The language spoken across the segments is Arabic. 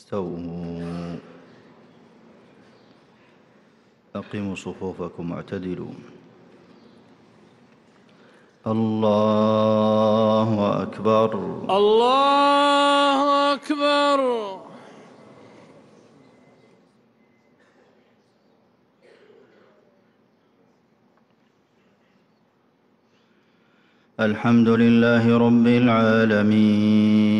استووا أقيموا صفوفكم واعتدلوا. الله أكبر. الله أكبر. الحمد لله رب العالمين.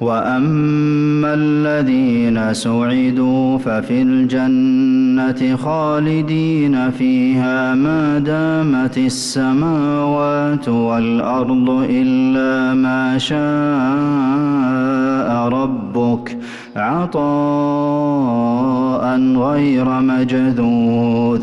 وأما الذين سعدوا ففي الجنة خالدين فيها ما دامت السماوات والأرض إلا ما شاء ربك عطاء غير مجذوذ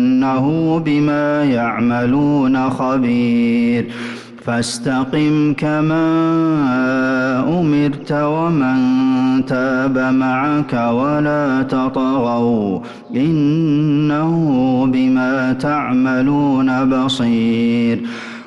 إنه بما يعملون خبير. فاستقم كما أمرت ومن تاب معك ولا تطغوا. إنه بما تعملون بصير.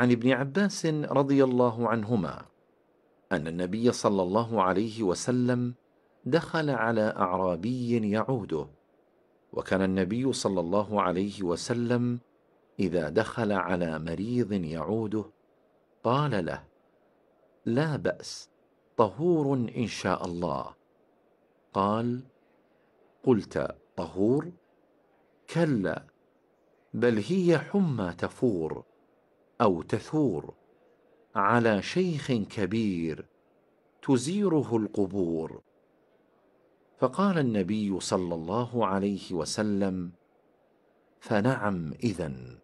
عن ابن عباس رضي الله عنهما أن النبي صلى الله عليه وسلم دخل على أعرابي يعوده وكان النبي صلى الله عليه وسلم إذا دخل على مريض يعوده قال له لا بأس طهور إن شاء الله. قال قلت طهور؟ كلا بل هي حمى تفور. أو تثور على شيخ كبير تزيره القبور. فقال النبي صلى الله عليه وسلم فنعم اذن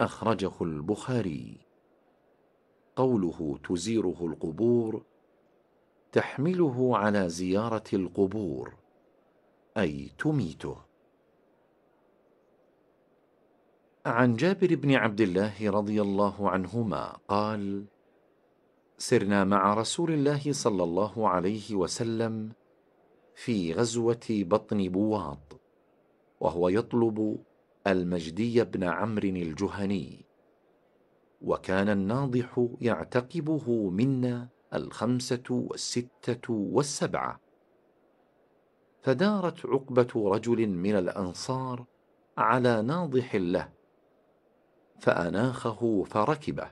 أخرجه البخاري. قوله تزيره القبور تحمله على زيارة القبور أي تميته. عن جابر بن عبد الله رضي الله عنهما قال سرنا مع رسول الله صلى الله عليه وسلم في غزوة بطن بواط وهو يطلب المجدي بن عمرو الجهني وكان الناضح يعتقبه منا الخمسة والستة والسبعة. فدارت عقبة رجل من الأنصار على ناضح له فأناخه فركبه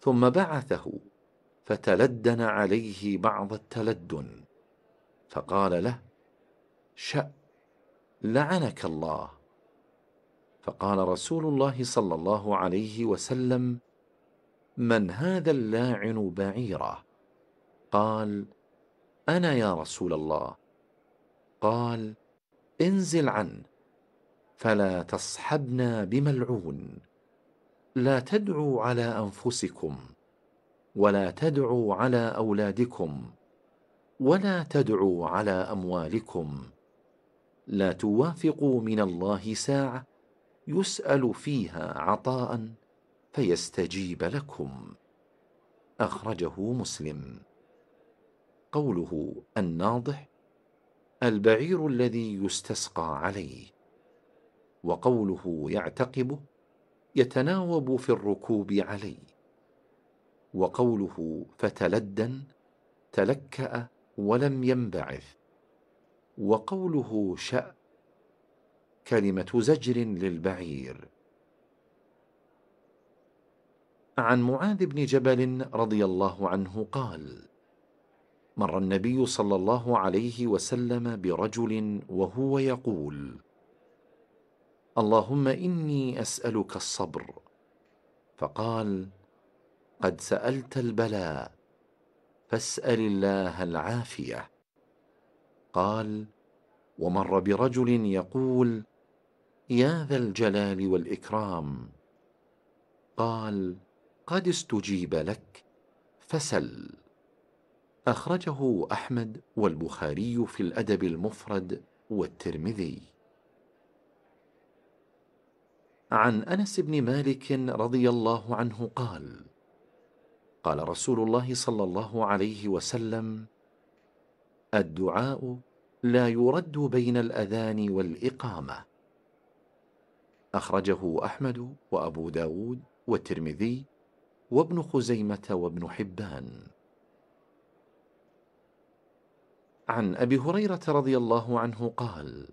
ثم بعثه فتلدن عليه بعض التلدن. فقال له شأ لعنك الله. فقال رسول الله صلى الله عليه وسلم من هذا اللاعن بعيره قال أنا يا رسول الله. قال انزل عنه فلا تصحبنا بملعون. لا تدعوا على أنفسكم ولا تدعوا على أولادكم ولا تدعوا على أموالكم. لا توافقوا من الله ساعة يسأل فيها عطاء فيستجيب لكم. أخرجه مسلم. قوله الناضح البعير الذي يستسقى عليه. وقوله يعتقب يتناوب في الركوب عليه. وقوله فتلدا تلكأ ولم ينبعث. وقوله شأ كلمة زجر للبعير. عن معاذ بن جبل رضي الله عنه قال مر النبي صلى الله عليه وسلم برجل وهو يقول اللهم إني أسألك الصبر. فقال قد سألت البلاء فاسأل الله العافية. قال ومر برجل يقول يا ذا الجلال والإكرام. قال قد استجيب لك فسل. أخرجه أحمد والبخاري في الأدب المفرد والترمذي. عن أنس بن مالك رضي الله عنه قال قال رسول الله صلى الله عليه وسلم الدعاء لا يرد بين الأذان والإقامة. أخرجه أحمد وأبو داود والترمذي وابن خزيمة وابن حبان. عن أبي هريرة رضي الله عنه قال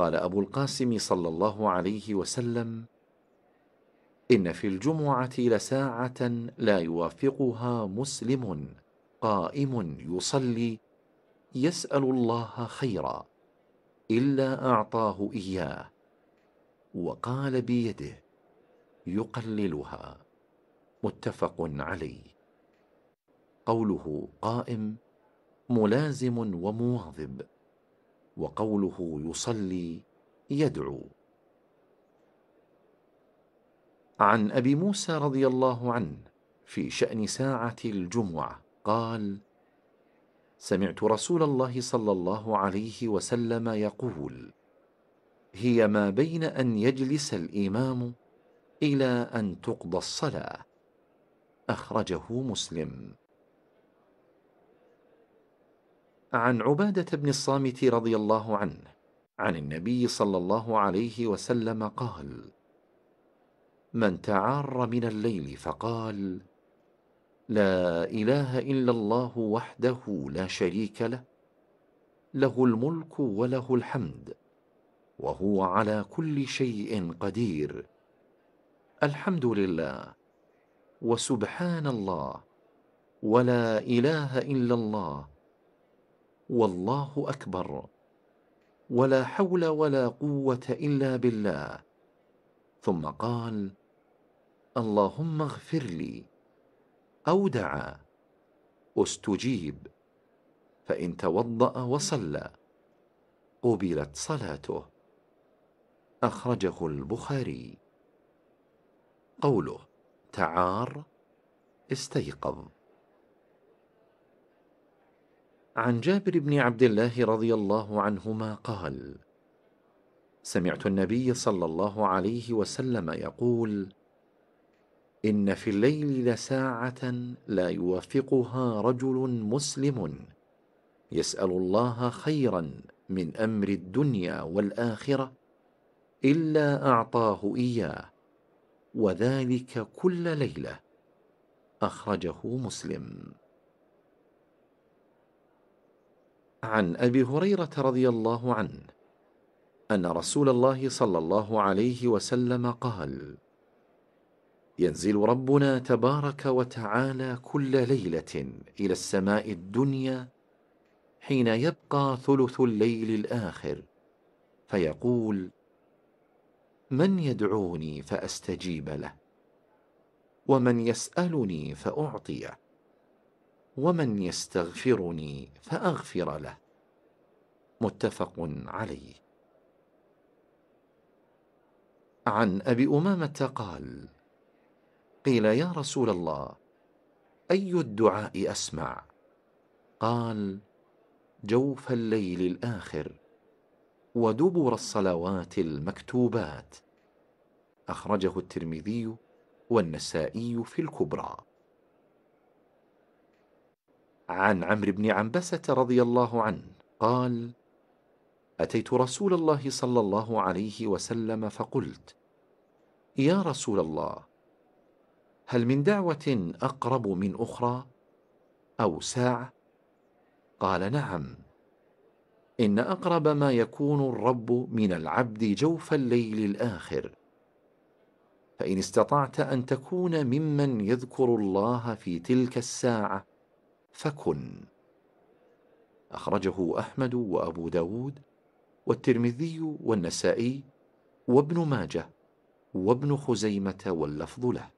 قال أبو القاسم صلى الله عليه وسلم إن في الجمعة لساعة لا يوافقها مسلم قائم يصلي يسأل الله خيرا إلا أعطاه إياه وقال بيده يقللها. متفق عليه. قوله قائم ملازم ومواظب. وقوله يصلي يدعو. عن أبي موسى رضي الله عنه في شأن ساعة الجمعة قال سمعت رسول الله صلى الله عليه وسلم يقول هي ما بين أن يجلس الإمام إلى أن تقضى الصلاة. أخرجه مسلم. عن عبادة بن الصامت رضي الله عنه عن النبي صلى الله عليه وسلم قال من تعار من الليل فقال لا إله إلا الله وحده لا شريك له له الملك وله الحمد وهو على كل شيء قدير الحمد لله وسبحان الله ولا إله إلا الله والله أكبر. ولا حول ولا قوة إلا بالله. ثم قال اللهم اغفر لي. أو دعا. استجيب. فإن توضأ وصلى. قبلت صلاته. أخرجه البخاري. قوله تعار استيقظ. عن جابر بن عبد الله رضي الله عنهما قال سمعت النبي صلى الله عليه وسلم يقول إن في الليل لساعة لا يوافقها رجل مسلم يسأل الله خيرا من أمر الدنيا والآخرة إلا أعطاه إياه وذلك كل ليلة أخرجه مسلم. عن أبي هريرة رضي الله عنه أن رسول الله صلى الله عليه وسلم قال ينزل ربنا تبارك وتعالى كل ليلة إلى السماء الدنيا حين يبقى ثلث الليل الآخر فيقول من يدعوني فأستجيب له ومن يسألني فأعطيه. ومن يستغفرني فأغفر له. متفق عليه. عن أبي أمامة قال قيل يا رسول الله أي الدعاء أسمع؟ قال جوف الليل الآخر ودبر الصلوات المكتوبات. أخرجه الترمذي والنسائي في الكبرى. عن عمرو بن عنبسة رضي الله عنه قال أتيت رسول الله صلى الله عليه وسلم فقلت يا رسول الله هل من دعوة أقرب من أخرى أو ساعة؟ قال نعم إن أقرب ما يكون الرب من العبد جوف الليل الآخر. فإن استطعت أن تكون ممن يذكر الله في تلك الساعة فكن. أخرجه أحمد وأبو داود والترمذي والنسائي وابن ماجه وابن خزيمة واللفظ له.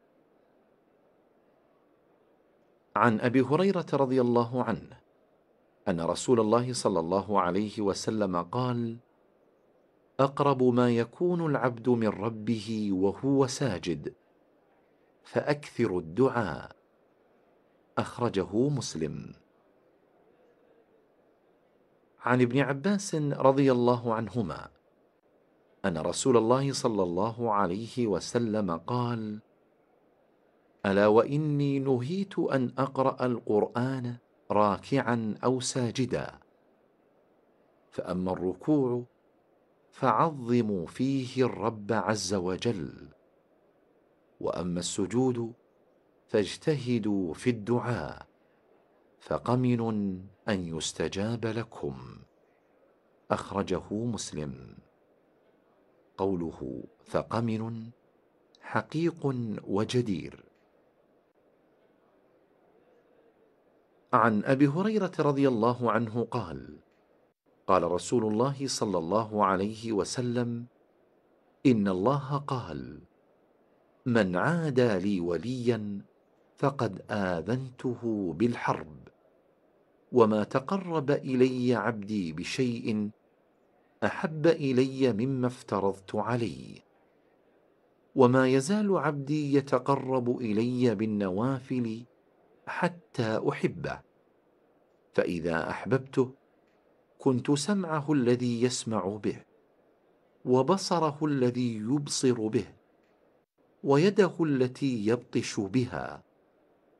عن أبي هريرة رضي الله عنه أن رسول الله صلى الله عليه وسلم قال أقرب ما يكون العبد من ربه وهو ساجد فأكثر الدعاء. أخرجه مسلم. عن ابن عباس رضي الله عنهما أن رسول الله صلى الله عليه وسلم قال ألا وإني نهيت أن أقرأ القرآن راكعا أو ساجدا فأما الركوع فعظموا فيه الرب عز وجل وأما السجود فاجتهدوا في الدعاء فقمن أن يستجاب لكم. أخرجه مسلم. قوله فقمن حقيق وجدير. عن أبي هريرة رضي الله عنه قال قال رسول الله صلى الله عليه وسلم إن الله قال من عادى لي وليا فقد آذنته بالحرب. وما تقرب إلي عبدي بشيء أحب إلي مما افترضت عليه. وما يزال عبدي يتقرب إلي بالنوافل حتى أحبه. فإذا أحببته كنت سمعه الذي يسمع به وبصره الذي يبصر به ويده التي يبطش بها.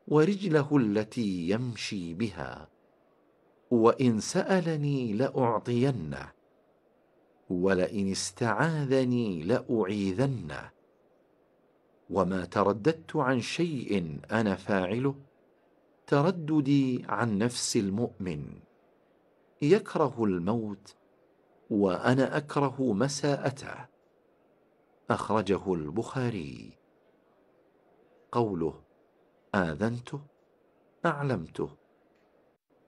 ورجله التي يمشي بها وإن سألني لأعطينه ولئن استعاذني لأعيذنه. وما ترددت عن شيء أنا فاعله ترددي عن نفس المؤمن. يكره الموت وأنا أكره مساءته. أخرجه البخاري. قوله اذنته اعلمته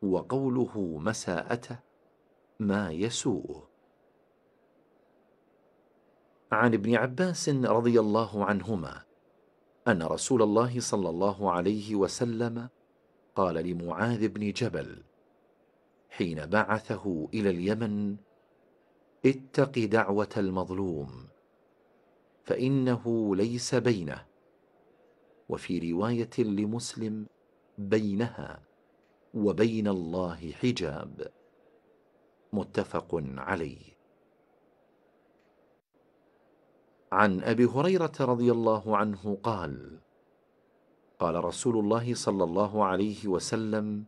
وقوله مساءته ما يسوءه عن ابن عباس رضي الله عنهما أن رسول الله صلى الله عليه وسلم قال لمعاذ بن جبل حين بعثه إلى اليمن اتق دعوة المظلوم فإنه ليس بينه. وفي رواية لمسلم بينها وبين الله حجاب. متفق عليه. عن أبي هريرة رضي الله عنه قال قال رسول الله صلى الله عليه وسلم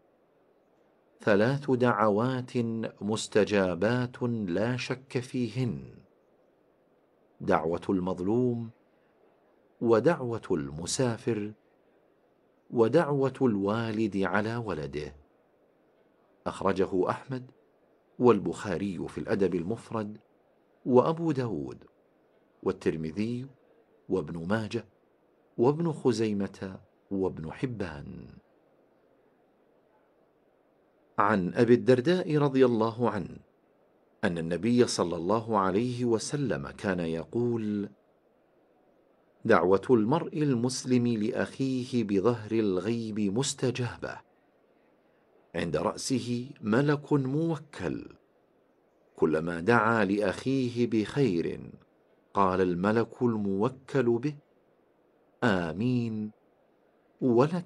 ثلاث دعوات مستجابات لا شك فيهن. دعوة المظلوم ودعوة المسافر ودعوة الوالد على ولده. أخرجه أحمد والبخاري في الأدب المفرد وأبو داود والترمذي وابن ماجه وابن خزيمة وابن حبان. عن أبي الدرداء رضي الله عنه أن النبي صلى الله عليه وسلم كان يقول دعوة المرء المسلم لأخيه بظهر الغيب مستجابة. عند رأسه ملك موكل. كلما دعا لأخيه بخير قال الملك الموكل به آمين. ولك